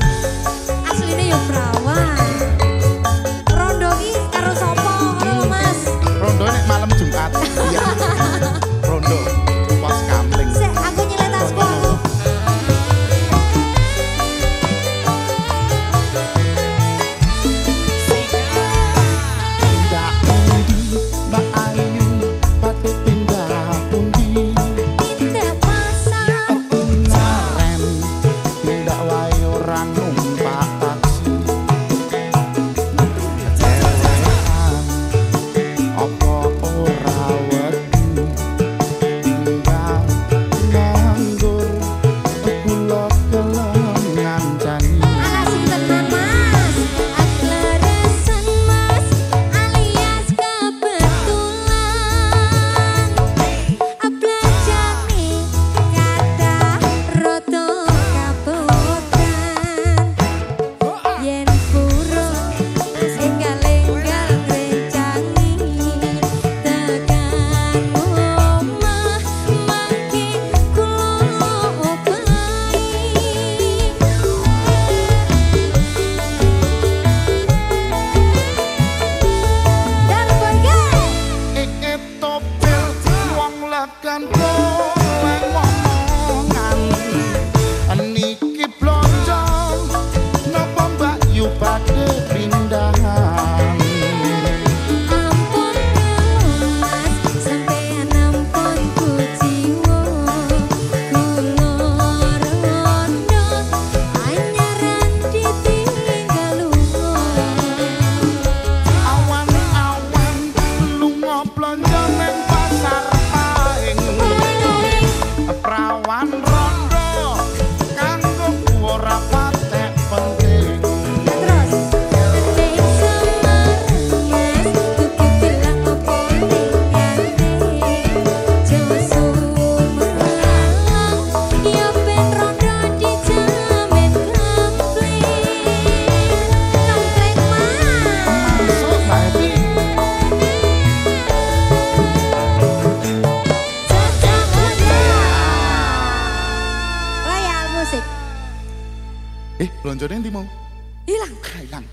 Obrigado. Eh blonjone ndi mau? Hilang hilang